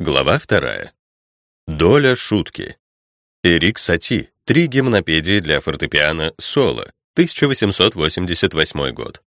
Глава вторая. Доля шутки. Эрик Сати. Три гимнопедии для фортепиано соло. 1888 год.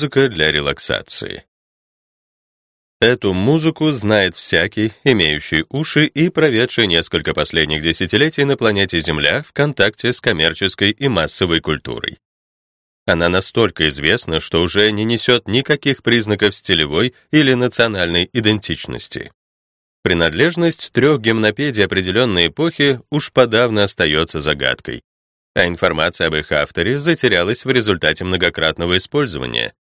Музыка для релаксации. Эту музыку знает всякий, имеющий уши и проведший несколько последних десятилетий на планете Земля в контакте с коммерческой и массовой культурой. Она настолько известна, что уже не несет никаких признаков стилевой или национальной идентичности. Принадлежность трех гимнопедий определенной эпохи уж подавно остается загадкой, а информация об их авторе затерялась в результате многократного использования.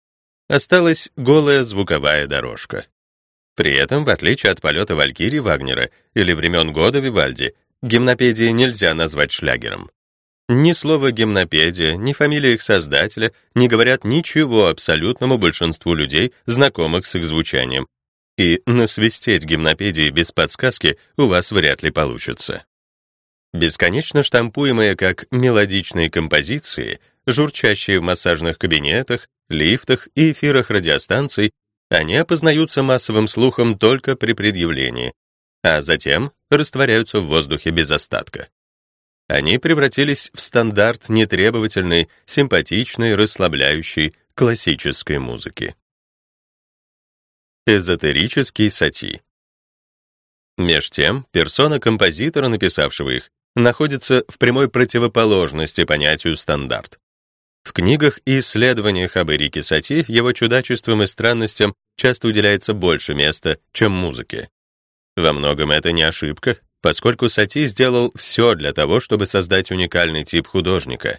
Осталась голая звуковая дорожка. При этом, в отличие от полета Валькирии Вагнера или времен года Вивальди, гимнопедии нельзя назвать шлягером. Ни слова гимнопедия, ни фамилия их создателя не говорят ничего абсолютному большинству людей, знакомых с их звучанием. И насвистеть гимнопедии без подсказки у вас вряд ли получится. Бесконечно штампуемые как мелодичные композиции, журчащие в массажных кабинетах, лифтах и эфирах радиостанций, они опознаются массовым слухом только при предъявлении, а затем растворяются в воздухе без остатка. Они превратились в стандарт нетребовательной, симпатичной, расслабляющей, классической музыки. Эзотерический сати. Меж тем, персона композитора, написавшего их, находится в прямой противоположности понятию стандарт. В книгах и исследованиях об Эрике Сати его чудачествам и странностям часто уделяется больше места, чем музыке. Во многом это не ошибка, поскольку Сати сделал все для того, чтобы создать уникальный тип художника.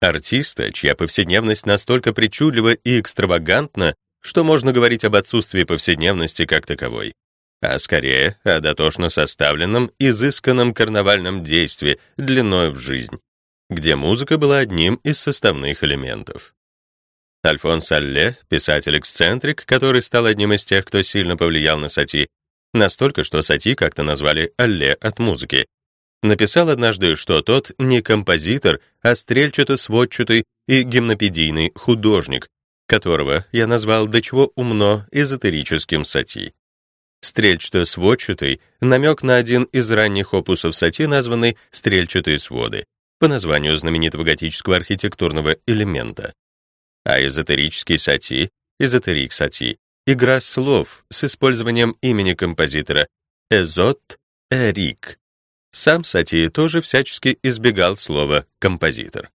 Артиста, чья повседневность настолько причудлива и экстравагантна, что можно говорить об отсутствии повседневности как таковой а скорее о дотошно составленном, изысканном карнавальном действии длиной в жизнь, где музыка была одним из составных элементов. Альфонс Алле, писатель-эксцентрик, который стал одним из тех, кто сильно повлиял на Сати, настолько, что Сати как-то назвали Алле от музыки, написал однажды, что тот не композитор, а стрельчато-сводчатый и гимнопедийный художник, которого я назвал до чего умно эзотерическим Сати. Стрельчато-сводчатый — намек на один из ранних опусов Сати, названный «Стрельчатые своды», по названию знаменитого готического архитектурного элемента. А эзотерический Сати, эзотерик Сати, игра слов с использованием имени композитора Эзот Эрик. Сам Сати тоже всячески избегал слова «композитор».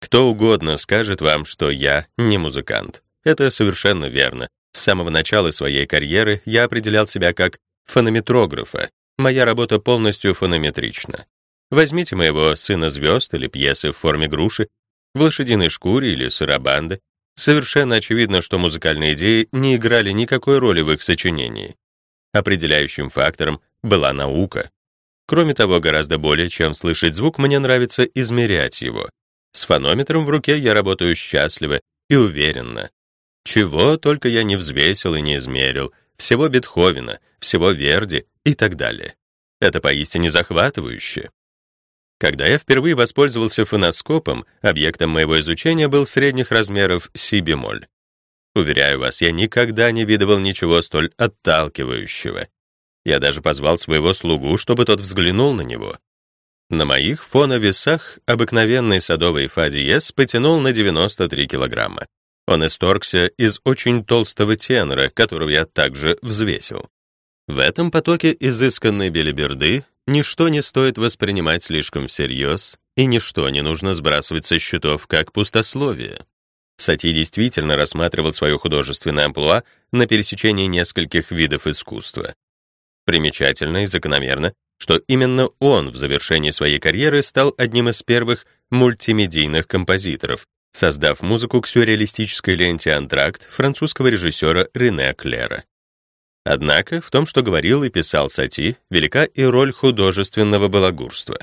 Кто угодно скажет вам, что я не музыкант. Это совершенно верно. С самого начала своей карьеры я определял себя как фонометрографа. Моя работа полностью фонометрична. Возьмите моего «Сына звезд» или пьесы в форме груши, в лошадиной шкуре или сырабанды. Совершенно очевидно, что музыкальные идеи не играли никакой роли в их сочинении. Определяющим фактором была наука. Кроме того, гораздо более, чем слышать звук, мне нравится измерять его. С фонометром в руке я работаю счастливо и уверенно. Чего только я не взвесил и не измерил, всего Бетховена, всего Верди и так далее. Это поистине захватывающе. Когда я впервые воспользовался фоноскопом, объектом моего изучения был средних размеров си-бемоль. Уверяю вас, я никогда не видывал ничего столь отталкивающего. Я даже позвал своего слугу, чтобы тот взглянул на него. На моих фоновесах обыкновенный садовый фа диез потянул на 93 килограмма. Он исторгся из очень толстого тенора, которого я также взвесил. В этом потоке изысканной белиберды ничто не стоит воспринимать слишком всерьез, и ничто не нужно сбрасывать со счетов как пустословие. Сати действительно рассматривал свое художественное амплуа на пересечении нескольких видов искусства. Примечательно и закономерно, что именно он в завершении своей карьеры стал одним из первых мультимедийных композиторов, создав музыку к сюрреалистической ленте «Антракт» французского режиссера Рене Клера. Однако в том, что говорил и писал Сати, велика и роль художественного балагурства.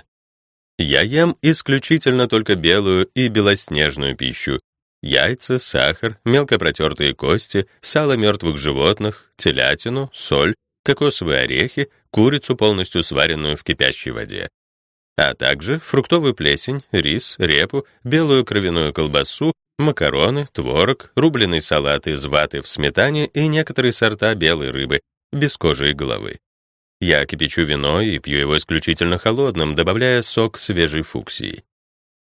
Я ем исключительно только белую и белоснежную пищу. Яйца, сахар, мелко протертые кости, сало мертвых животных, телятину, соль, кокосовые орехи, курицу, полностью сваренную в кипящей воде, а также фруктовую плесень, рис, репу, белую кровяную колбасу, макароны, творог, рубленый салат из ваты в сметане и некоторые сорта белой рыбы, без кожи и головы. Я кипячу вино и пью его исключительно холодным, добавляя сок свежей фуксии.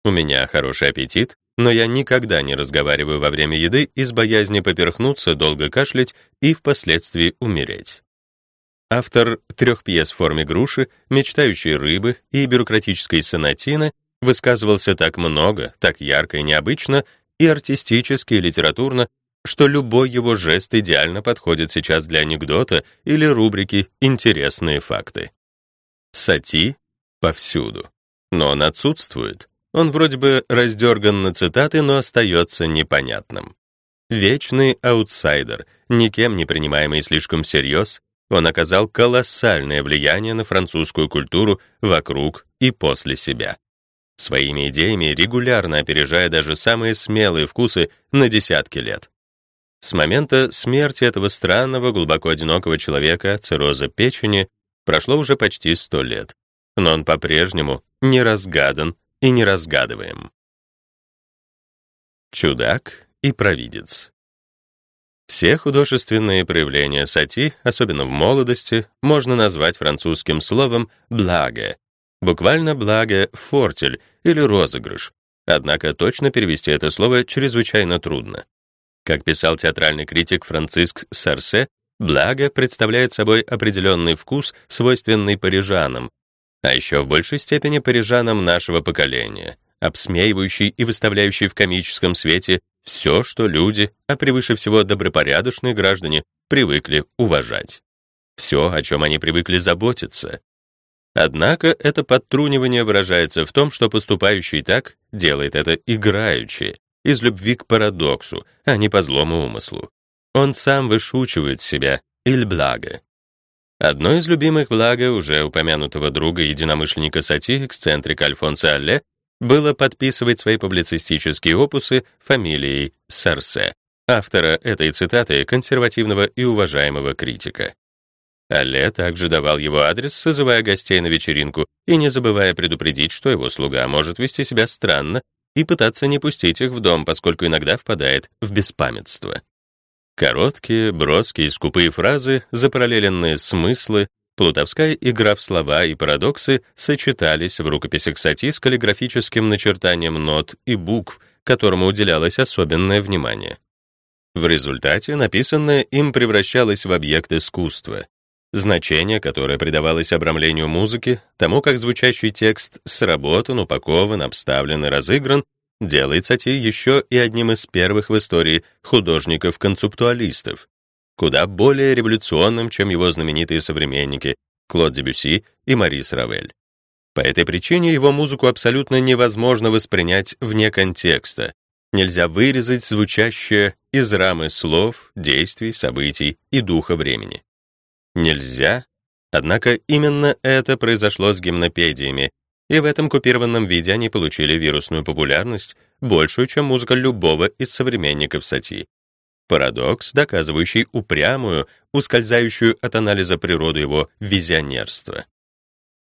У меня хороший аппетит, но я никогда не разговариваю во время еды из боязни поперхнуться, долго кашлять и впоследствии умереть. Автор трех пьес в форме груши, мечтающей рыбы и бюрократической сонатины высказывался так много, так ярко и необычно, и артистически, и литературно, что любой его жест идеально подходит сейчас для анекдота или рубрики «Интересные факты». Сати повсюду. Но он отсутствует. Он вроде бы раздерган на цитаты, но остается непонятным. Вечный аутсайдер, никем не принимаемый слишком всерьез, он оказал колоссальное влияние на французскую культуру вокруг и после себя. Своими идеями регулярно опережая даже самые смелые вкусы на десятки лет. С момента смерти этого странного, глубоко одинокого человека, цирроза печени, прошло уже почти сто лет. Но он по-прежнему не разгадан и не разгадываем. Чудак и провидец. Все художественные проявления сати, особенно в молодости, можно назвать французским словом «благо», буквально «благо» — фортель или розыгрыш. Однако точно перевести это слово чрезвычайно трудно. Как писал театральный критик Франциск Сарсе, «благо» представляет собой определенный вкус, свойственный парижанам, а еще в большей степени парижанам нашего поколения, обсмеивающий и выставляющий в комическом свете все, что люди, а превыше всего добропорядочные граждане, привыкли уважать. Все, о чем они привыкли заботиться. Однако это подтрунивание выражается в том, что поступающий так делает это играючи, из любви к парадоксу, а не по злому умыслу. Он сам вышучивает себя, иль благо. Одно из любимых блага уже упомянутого друга единомышленника Сати, эксцентрика Альфонса Алле, было подписывать свои публицистические опусы фамилией Сарсе, автора этой цитаты консервативного и уважаемого критика. Алле также давал его адрес, созывая гостей на вечеринку и не забывая предупредить, что его слуга может вести себя странно и пытаться не пустить их в дом, поскольку иногда впадает в беспамятство. Короткие, броские, скупые фразы, запараллеленные смыслы, Плутовская игра в слова и парадоксы сочетались в рукописях Сати с каллиграфическим начертанием нот и букв, которому уделялось особенное внимание. В результате написанное им превращалось в объект искусства. Значение, которое придавалось обрамлению музыки, тому, как звучащий текст сработан, упакован, обставлен и разыгран, делает Сати еще и одним из первых в истории художников-концептуалистов, куда более революционным, чем его знаменитые современники Клод Дебюсси и Марис Равель. По этой причине его музыку абсолютно невозможно воспринять вне контекста. Нельзя вырезать звучащее из рамы слов, действий, событий и духа времени. Нельзя. Однако именно это произошло с гимнопедиями, и в этом купированном виде они получили вирусную популярность, большую, чем музыка любого из современников Сати. Парадокс, доказывающий упрямую, ускользающую от анализа природу его визионерства.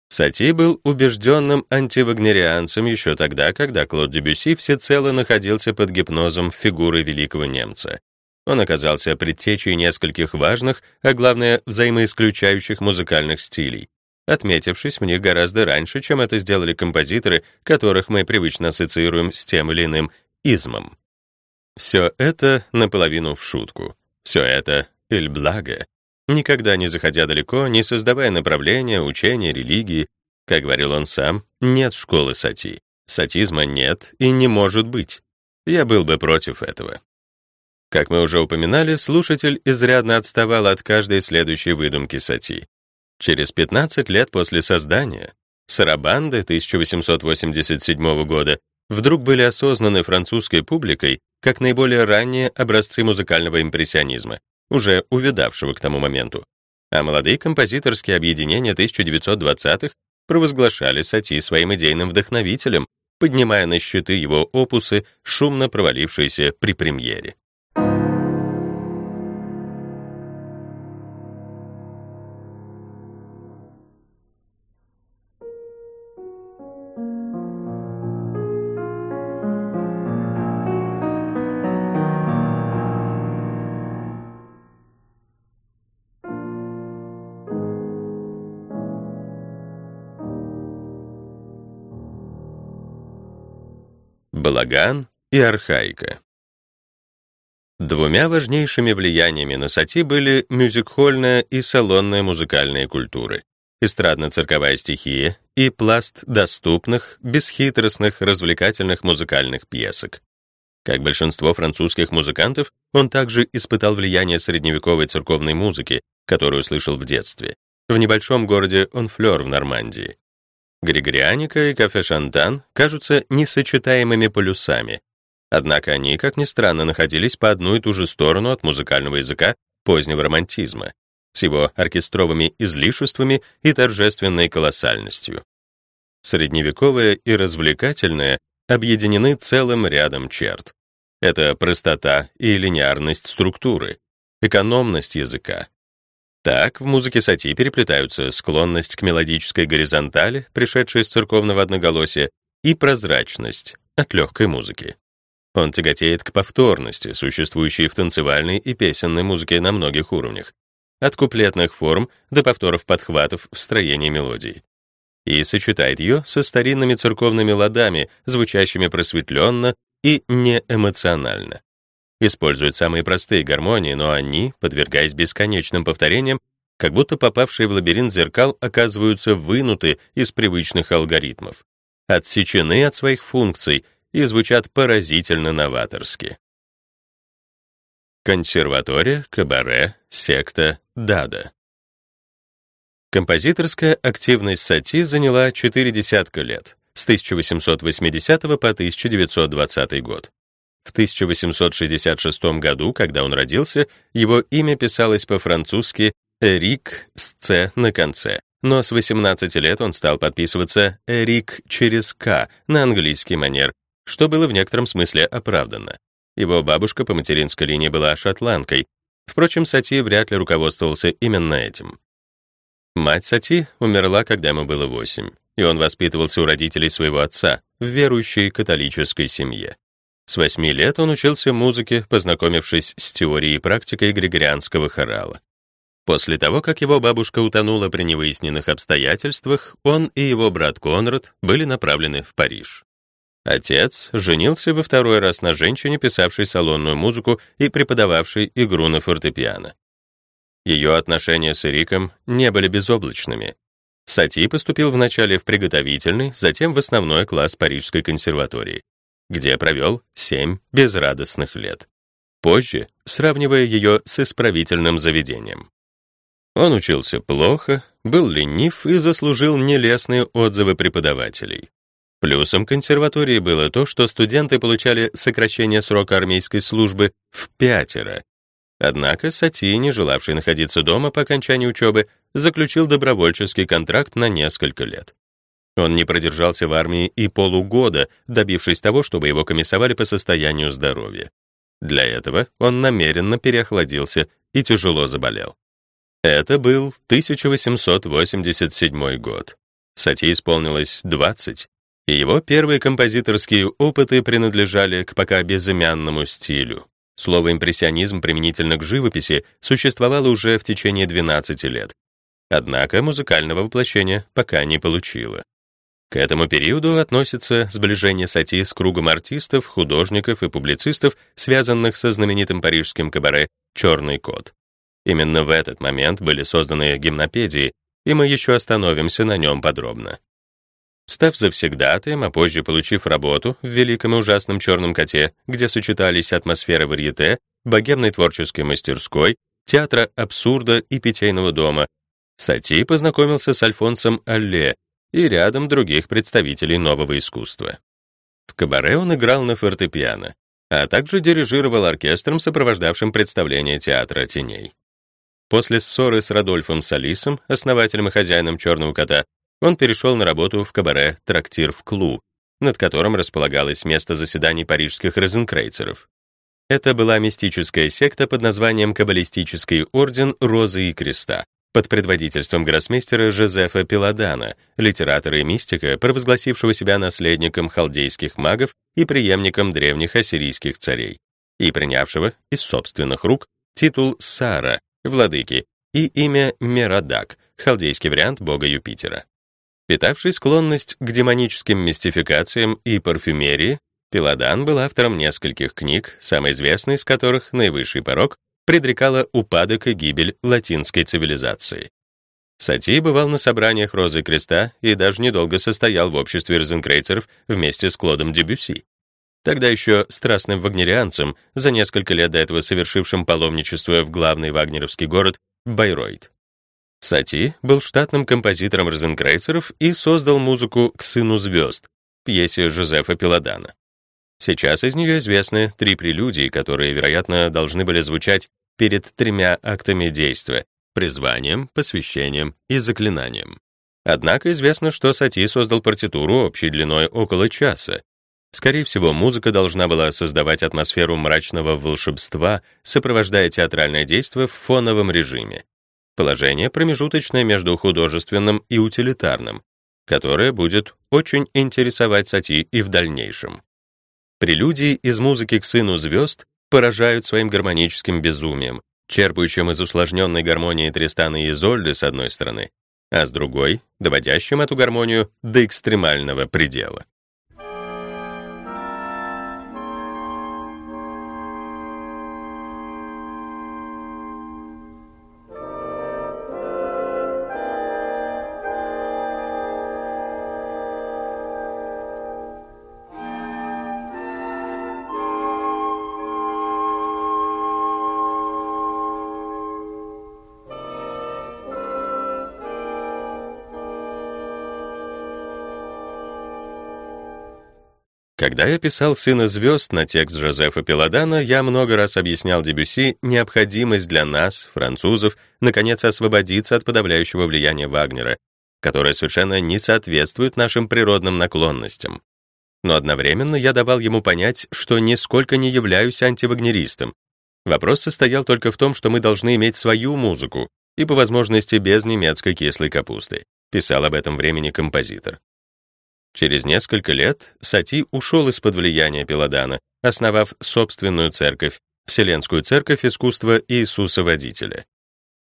Сати был убежденным антивагнерианцем еще тогда, когда Клод Дебюсси всецело находился под гипнозом фигуры великого немца. Он оказался предтечей нескольких важных, а главное, взаимоисключающих музыкальных стилей, отметившись в них гораздо раньше, чем это сделали композиторы, которых мы привычно ассоциируем с тем или иным измом. Все это наполовину в шутку. Все это «эль благо», никогда не заходя далеко, не создавая направления, учения, религии. Как говорил он сам, нет школы сати. Сатизма нет и не может быть. Я был бы против этого. Как мы уже упоминали, слушатель изрядно отставал от каждой следующей выдумки сати. Через 15 лет после создания сарабанды 1887 года вдруг были осознаны французской публикой как наиболее ранние образцы музыкального импрессионизма, уже увидавшего к тому моменту. А молодые композиторские объединения 1920-х провозглашали Сати своим идейным вдохновителем, поднимая на счеты его опусы, шумно провалившиеся при премьере. Балаган и архаика. Двумя важнейшими влияниями на Сати были мюзик-хольная и салонная музыкальные культуры, эстрадно-цирковая стихия и пласт доступных, бесхитростных, развлекательных музыкальных пьесок. Как большинство французских музыкантов, он также испытал влияние средневековой церковной музыки, которую слышал в детстве, в небольшом городе Онфлёр в Нормандии. Григорианика и кафе Шантан кажутся несочетаемыми полюсами, однако они, как ни странно, находились по одну и ту же сторону от музыкального языка позднего романтизма, с его оркестровыми излишествами и торжественной колоссальностью. Средневековое и развлекательное объединены целым рядом черт. Это простота и линеарность структуры, экономность языка, так, в музыке сати переплетаются склонность к мелодической горизонтали, пришедшая из церковного одноголосия, и прозрачность от легкой музыки. Он тяготеет к повторности, существующей в танцевальной и песенной музыке на многих уровнях, от куплетных форм до повторов подхватов в строении мелодий. И сочетает ее со старинными церковными ладами, звучащими просветленно и неэмоционально используют самые простые гармонии, но они, подвергаясь бесконечным повторениям, как будто попавшие в лабиринт зеркал, оказываются вынуты из привычных алгоритмов, отсечены от своих функций и звучат поразительно новаторски. Консерватория, кабаре, секта, дада. Композиторская активность Сати заняла четыре десятка лет, с 1880 по 1920 год. В 1866 году, когда он родился, его имя писалось по-французски «Эрик» с «Ц» на конце, но с 18 лет он стал подписываться «Эрик» через «К» на английский манер, что было в некотором смысле оправданно. Его бабушка по материнской линии была шотландкой. Впрочем, Сати вряд ли руководствовался именно этим. Мать Сати умерла, когда ему было 8, и он воспитывался у родителей своего отца в верующей католической семье. С восьми лет он учился музыке, познакомившись с теорией и практикой григорианского хорала. После того, как его бабушка утонула при невыясненных обстоятельствах, он и его брат Конрад были направлены в Париж. Отец женился во второй раз на женщине, писавшей салонную музыку и преподававшей игру на фортепиано. Ее отношения с Эриком не были безоблачными. Сати поступил вначале в приготовительный, затем в основной класс Парижской консерватории где провел семь безрадостных лет. Позже, сравнивая ее с исправительным заведением. Он учился плохо, был ленив и заслужил нелестные отзывы преподавателей. Плюсом консерватории было то, что студенты получали сокращение срока армейской службы в пятеро. Однако Сати, не желавший находиться дома по окончании учебы, заключил добровольческий контракт на несколько лет. Он не продержался в армии и полугода, добившись того, чтобы его комиссовали по состоянию здоровья. Для этого он намеренно переохладился и тяжело заболел. Это был 1887 год. Сати исполнилось 20, и его первые композиторские опыты принадлежали к пока безымянному стилю. Слово «импрессионизм» применительно к живописи существовало уже в течение 12 лет. Однако музыкального воплощения пока не получило. К этому периоду относится сближение Сати с кругом артистов, художников и публицистов, связанных со знаменитым парижским кабаре «Черный кот». Именно в этот момент были созданы гимнопедии, и мы еще остановимся на нем подробно. Став завсегдатаем, а позже получив работу в великом и ужасном «Черном коте», где сочетались атмосферы варьете, богемной творческой мастерской, театра абсурда и питейного дома, Сати познакомился с Альфонсом Алле и рядом других представителей нового искусства. В кабаре он играл на фортепиано, а также дирижировал оркестром, сопровождавшим представление театра теней. После ссоры с Радольфом Салисом, основателем и хозяином «Черного кота», он перешел на работу в кабаре «Трактир в Клу», над которым располагалось место заседаний парижских розенкрейцеров. Это была мистическая секта под названием Каббалистический орден Розы и Креста, под предводительством гроссмейстера Жозефа Пиладана, литератора и мистика, провозгласившего себя наследником халдейских магов и преемником древних ассирийских царей, и принявшего из собственных рук титул Сара, владыки, и имя Мерадак, халдейский вариант бога Юпитера. Питавший склонность к демоническим мистификациям и парфюмерии, Пиладан был автором нескольких книг, самой известной из которых «Наивысший порог» предрекала упадок и гибель латинской цивилизации. Сати бывал на собраниях Розы Креста и даже недолго состоял в обществе розенкрейцеров вместе с Клодом Дебюсси. Тогда еще страстным вагнерианцем, за несколько лет до этого совершившим паломничество в главный вагнеровский город Байройт. Сати был штатным композитором розенкрейцеров и создал музыку к «Сыну звезд», пьесе Жозефа Пиладана. Сейчас из нее известны три прелюдии, которые, вероятно, должны были звучать перед тремя актами действия — призванием, посвящением и заклинанием. Однако известно, что Сати создал партитуру общей длиной около часа. Скорее всего, музыка должна была создавать атмосферу мрачного волшебства, сопровождая театральное действие в фоновом режиме. Положение промежуточное между художественным и утилитарным, которое будет очень интересовать Сати и в дальнейшем. Прелюдии из музыки к сыну звезд поражают своим гармоническим безумием, черпающим из усложненной гармонии Тристана и Изольды с одной стороны, а с другой — доводящим эту гармонию до экстремального предела. Когда я писал «Сына звезд» на текст Жозефа Пеладана, я много раз объяснял Дебюси необходимость для нас, французов, наконец освободиться от подавляющего влияния Вагнера, которое совершенно не соответствует нашим природным наклонностям. Но одновременно я давал ему понять, что нисколько не являюсь антивагнеристом. Вопрос состоял только в том, что мы должны иметь свою музыку и по возможности без немецкой кислой капусты, писал об этом времени композитор. Через несколько лет Сати ушел из-под влияния Пеладана, основав собственную церковь, Вселенскую церковь искусства Иисуса Водителя.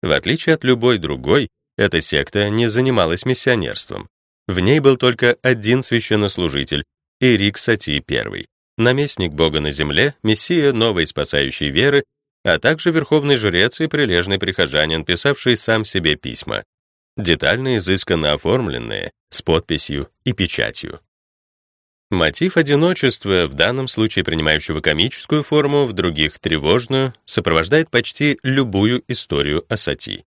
В отличие от любой другой, эта секта не занималась миссионерством. В ней был только один священнослужитель, Ирик Сати I, наместник Бога на земле, мессия новой спасающей веры, а также верховный жрец и прилежный прихожанин, писавший сам себе письма детально изысканно оформленные, с подписью и печатью. Мотив одиночества, в данном случае принимающего комическую форму, в других — тревожную, сопровождает почти любую историю о Сати.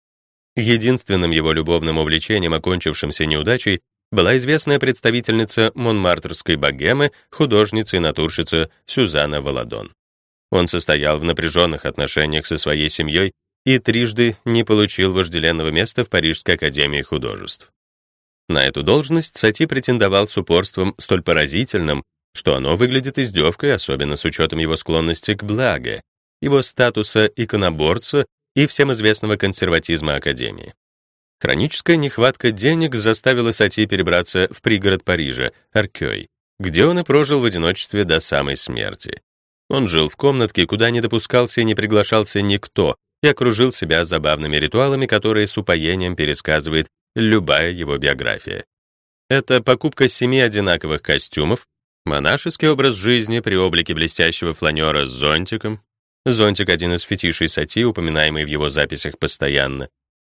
Единственным его любовным увлечением, окончившимся неудачей, была известная представительница монмартрской богемы, художница и натурщица Сюзанна Валадон. Он состоял в напряженных отношениях со своей семьей и трижды не получил вожделенного места в Парижской академии художеств. На эту должность Сати претендовал с упорством столь поразительным, что оно выглядит издевкой, особенно с учетом его склонности к благо, его статуса иконоборца и всем известного консерватизма Академии. Хроническая нехватка денег заставила Сати перебраться в пригород Парижа, Аркёй, где он и прожил в одиночестве до самой смерти. Он жил в комнатке, куда не допускался и не приглашался никто, и окружил себя забавными ритуалами, которые с упоением пересказывает любая его биография. Это покупка семи одинаковых костюмов, монашеский образ жизни при облике блестящего фланера с зонтиком, зонтик — один из фетишей Сати, упоминаемый в его записях постоянно,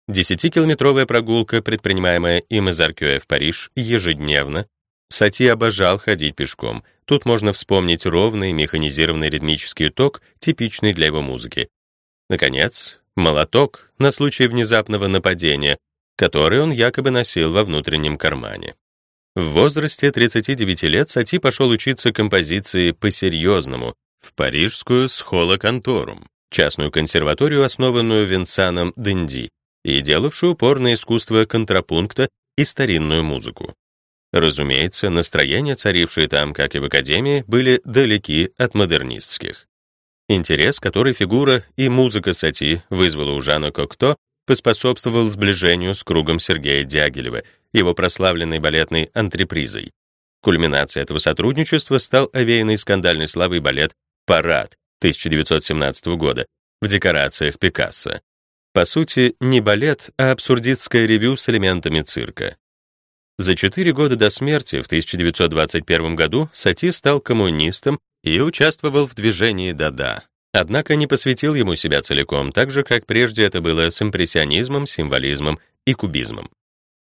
десятикилометровая прогулка, предпринимаемая им из Аркёя в Париж ежедневно. Сати обожал ходить пешком. Тут можно вспомнить ровный механизированный ритмический ток, типичный для его музыки. Наконец, молоток на случай внезапного нападения, который он якобы носил во внутреннем кармане. В возрасте 39 лет Сати пошел учиться композиции по-серьезному в парижскую схола-конторум, частную консерваторию, основанную Винсаном Денди, и делавшую упор на искусство контрапункта и старинную музыку. Разумеется, настроения, царившие там, как и в академии, были далеки от модернистских. Интерес, который фигура и музыка Сати вызвала у Жана Кокто, поспособствовал сближению с кругом Сергея Дягилева, его прославленной балетной антрепризой. Кульминацией этого сотрудничества стал овеянный скандальной славой балет «Парад» 1917 года в декорациях Пикассо. По сути, не балет, а абсурдистское ревю с элементами цирка. За четыре года до смерти в 1921 году Сати стал коммунистом и участвовал в движении «Дада». Однако не посвятил ему себя целиком, так же, как прежде это было с импрессионизмом, символизмом и кубизмом.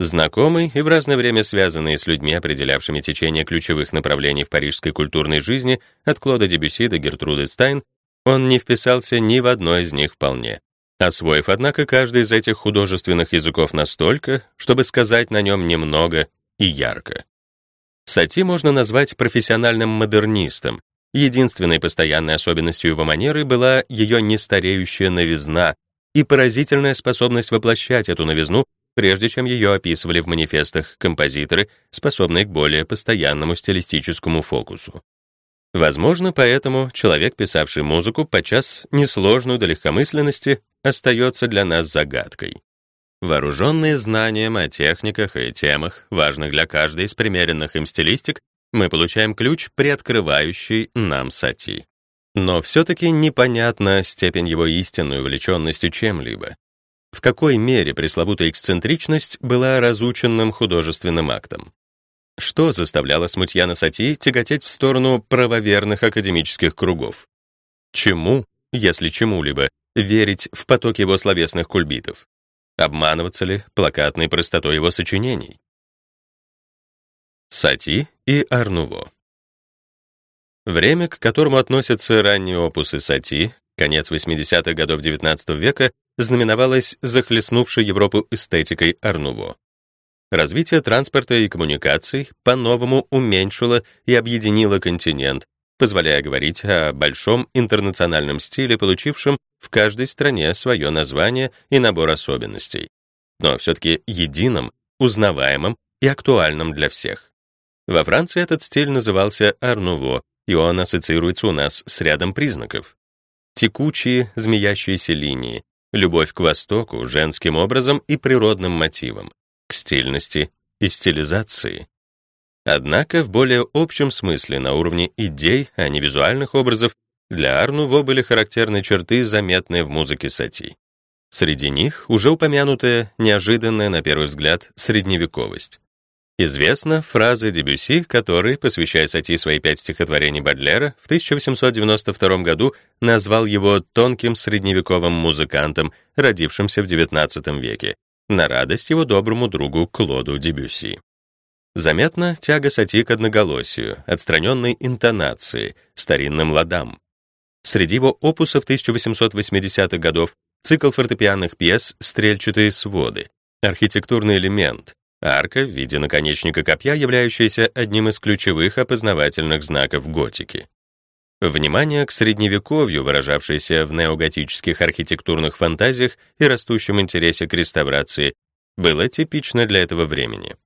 Знакомый и в разное время связанный с людьми, определявшими течение ключевых направлений в парижской культурной жизни, от Клода Дебюсси до Гертруды Стайн, он не вписался ни в одно из них вполне освоив, однако, каждый из этих художественных языков настолько, чтобы сказать на нем немного и ярко. Сати можно назвать профессиональным модернистом. Единственной постоянной особенностью его манеры была ее нестареющая новизна и поразительная способность воплощать эту новизну, прежде чем ее описывали в манифестах композиторы, способные к более постоянному стилистическому фокусу. Возможно, поэтому человек, писавший музыку, подчас несложную до легкомысленности, остается для нас загадкой. Вооруженные знанием о техниках и темах, важных для каждой из примеренных им стилистик, мы получаем ключ, приоткрывающий нам сати. Но все-таки непонятна степень его истинной увлеченности чем-либо. В какой мере пресловутая эксцентричность была разученным художественным актом? Что заставляло Смутьяна Сати тяготеть в сторону правоверных академических кругов? Чему, если чему-либо, верить в поток его словесных кульбитов? Обманываться ли плакатной простотой его сочинений? Сати и Арнуво Время, к которому относятся ранние опусы Сати, конец 80-х годов XIX века, знаменовалось захлестнувшей Европу эстетикой Арнуво. Развитие транспорта и коммуникаций по-новому уменьшило и объединило континент, позволяя говорить о большом интернациональном стиле, получившем в каждой стране свое название и набор особенностей, но все-таки единым, узнаваемым и актуальным для всех. Во Франции этот стиль назывался арнуво, и он ассоциируется у нас с рядом признаков. Текучие, змеящиеся линии, любовь к Востоку, женским образом и природным мотивам, к стильности и стилизации. Однако в более общем смысле, на уровне идей, а не визуальных образов, для Арнуво были характерны черты, заметные в музыке Сати. Среди них уже упомянутая, неожиданная на первый взгляд, средневековость. Известна фраза Дебюсси, который, посвящая Сати свои пять стихотворений Бадлера, в 1892 году назвал его тонким средневековым музыкантом, родившимся в XIX веке, на радость его доброму другу Клоду Дебюсси. Заметна тяга Сати к одноголосию, отстраненной интонации, старинным ладам. Среди его опусов 1880-х годов цикл фортепианных пьес «Стрельчатые своды», архитектурный элемент, арка в виде наконечника копья, являющаяся одним из ключевых опознавательных знаков готики. Внимание к средневековью, выражавшееся в неоготических архитектурных фантазиях и растущем интересе к реставрации, было типично для этого времени.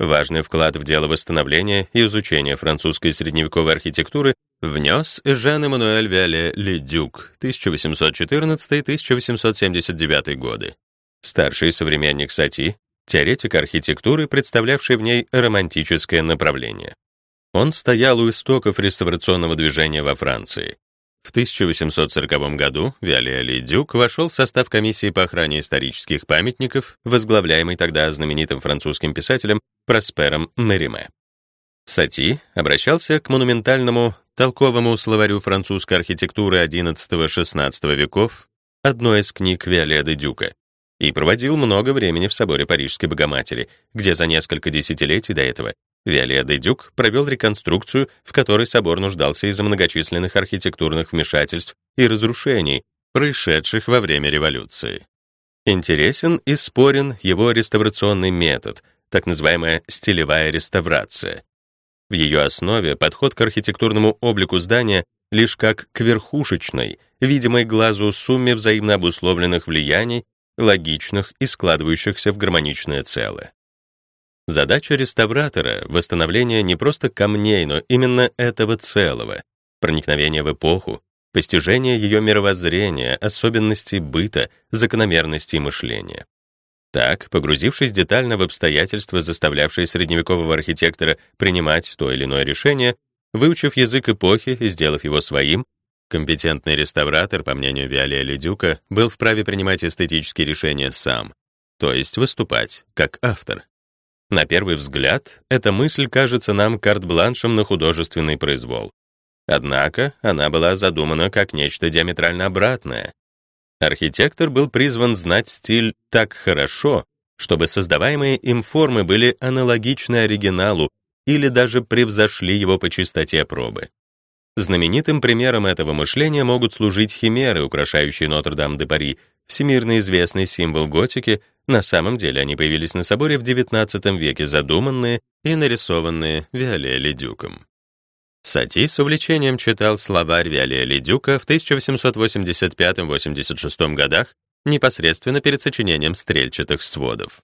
Важный вклад в дело восстановления и изучения французской средневековой архитектуры внес Жан-Эммануэль Виоле Ледюк 1814-1879 годы. Старший современник Сати, теоретик архитектуры, представлявший в ней романтическое направление. Он стоял у истоков реставрационного движения во Франции. В 1840 году Виоле Дюк вошел в состав комиссии по охране исторических памятников, возглавляемой тогда знаменитым французским писателем Проспером Мериме. Сати обращался к монументальному толковому словарю французской архитектуры XI-XVI веков, одной из книг Виоле Дюка, и проводил много времени в соборе Парижской Богоматери, где за несколько десятилетий до этого Виоле де Дюк провел реконструкцию, в которой собор нуждался из-за многочисленных архитектурных вмешательств и разрушений, происшедших во время революции. Интересен и спорен его реставрационный метод, так называемая стилевая реставрация. В ее основе подход к архитектурному облику здания лишь как к верхушечной, видимой глазу сумме взаимно обусловленных влияний, логичных и складывающихся в гармоничное целое. Задача реставратора — восстановление не просто камней, но именно этого целого, проникновение в эпоху, постижение ее мировоззрения, особенностей быта, закономерностей мышления. Так, погрузившись детально в обстоятельства, заставлявшие средневекового архитектора принимать то или иное решение, выучив язык эпохи сделав его своим, компетентный реставратор, по мнению Виоле Ледюка, был вправе принимать эстетические решения сам, то есть выступать как автор. На первый взгляд, эта мысль кажется нам карт-бланшем на художественный произвол. Однако она была задумана как нечто диаметрально обратное, Архитектор был призван знать стиль так хорошо, чтобы создаваемые им формы были аналогичны оригиналу или даже превзошли его по чистоте пробы. Знаменитым примером этого мышления могут служить химеры, украшающие Нотр-Дам-де-Пари, всемирно известный символ готики, на самом деле они появились на соборе в XIX веке, задуманные и нарисованные Виоле Ледюком. Сати с увлечением читал словарь Виоле Ледюка в 1885-86 годах, непосредственно перед сочинением стрельчатых сводов.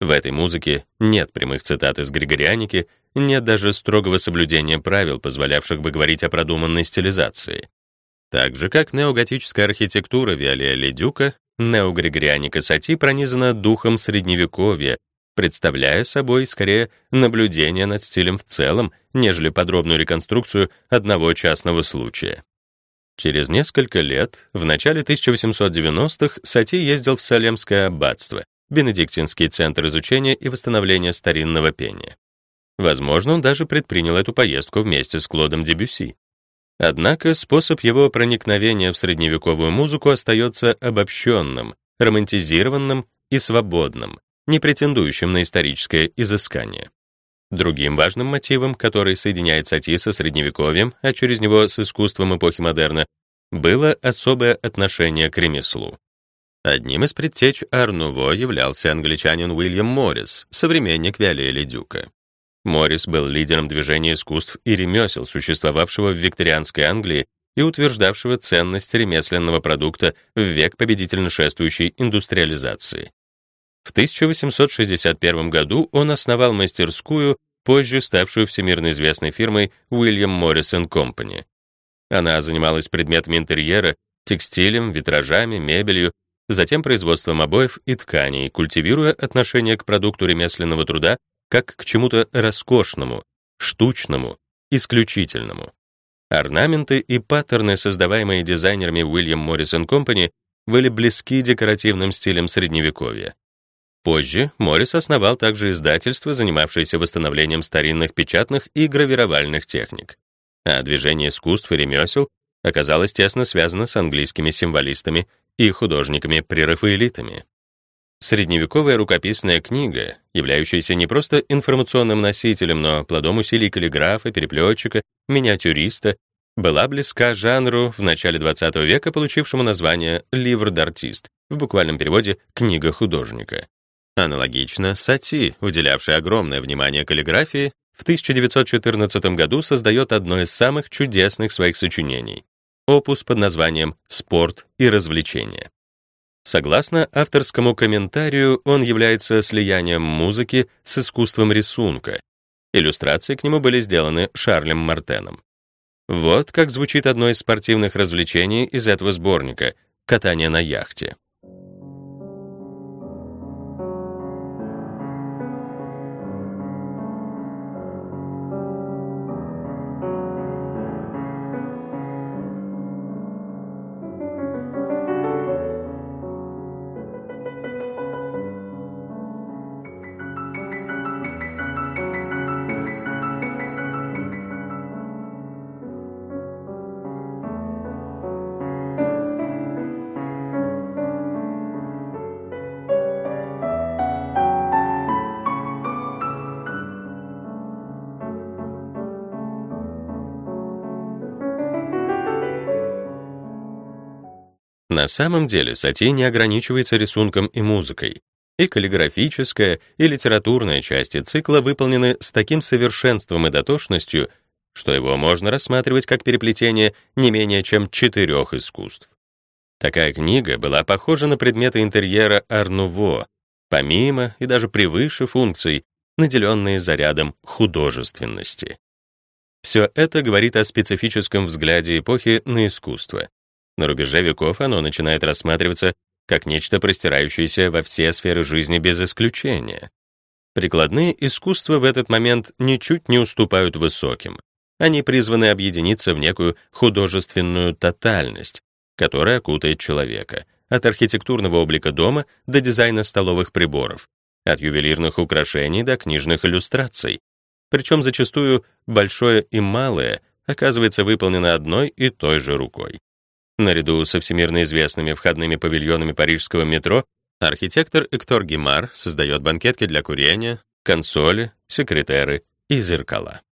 В этой музыке нет прямых цитат из Григорианики, нет даже строгого соблюдения правил, позволявших бы говорить о продуманной стилизации. Так же, как неоготическая архитектура Виоле Ледюка, неогригорианика Сати пронизана духом Средневековья, представляя собой скорее наблюдение над стилем в целом, нежели подробную реконструкцию одного частного случая. Через несколько лет, в начале 1890-х, Сати ездил в Салемское аббатство, Бенедиктинский центр изучения и восстановления старинного пения. Возможно, он даже предпринял эту поездку вместе с Клодом Дебюсси. Однако способ его проникновения в средневековую музыку остается обобщенным, романтизированным и свободным, не претендующим на историческое изыскание. Другим важным мотивом, который соединяет Сати со средневековьем, а через него с искусством эпохи модерна, было особое отношение к ремеслу. Одним из предтеч Арнуво являлся англичанин Уильям Моррис, современник Виолелли Дюка. Моррис был лидером движения искусств и ремесел, существовавшего в викторианской Англии и утверждавшего ценность ремесленного продукта в век победительно шествующей индустриализации. В 1861 году он основал мастерскую, позже ставшую всемирно известной фирмой William Morrison Company. Она занималась предметами интерьера, текстилем, витражами, мебелью, затем производством обоев и тканей, культивируя отношение к продукту ремесленного труда как к чему-то роскошному, штучному, исключительному. Орнаменты и паттерны, создаваемые дизайнерами William Morrison Company, были близки декоративным стилям средневековья. Позже Моррис основал также издательство, занимавшееся восстановлением старинных печатных и гравировальных техник. А движение искусств и ремесел оказалось тесно связано с английскими символистами и художниками-прерафаэлитами. Средневековая рукописная книга, являющаяся не просто информационным носителем, но плодом усилий каллиграфа, переплетчика, миниатюриста, была близка жанру в начале XX века, получившему название «ливр d'артист», в буквальном переводе «книга художника». Аналогично, Сати, уделявший огромное внимание каллиграфии, в 1914 году создает одно из самых чудесных своих сочинений — опус под названием «Спорт и развлечения». Согласно авторскому комментарию, он является слиянием музыки с искусством рисунка. Иллюстрации к нему были сделаны Шарлем Мартеном. Вот как звучит одно из спортивных развлечений из этого сборника — катание на яхте. На самом деле Сати не ограничивается рисунком и музыкой. И каллиграфическая, и литературная части цикла выполнены с таким совершенством и дотошностью, что его можно рассматривать как переплетение не менее чем четырех искусств. Такая книга была похожа на предметы интерьера Арнуво, помимо и даже превыше функций, наделенные зарядом художественности. Все это говорит о специфическом взгляде эпохи на искусство. На рубеже веков оно начинает рассматриваться как нечто простирающееся во все сферы жизни без исключения. Прикладные искусства в этот момент ничуть не уступают высоким. Они призваны объединиться в некую художественную тотальность, которая окутает человека, от архитектурного облика дома до дизайна столовых приборов, от ювелирных украшений до книжных иллюстраций. Причем зачастую большое и малое оказывается выполнено одной и той же рукой. Наряду со всемирно известными входными павильонами парижского метро, архитектор Эктор Гимар создает банкетки для курения, консоли, секретеры и зеркала.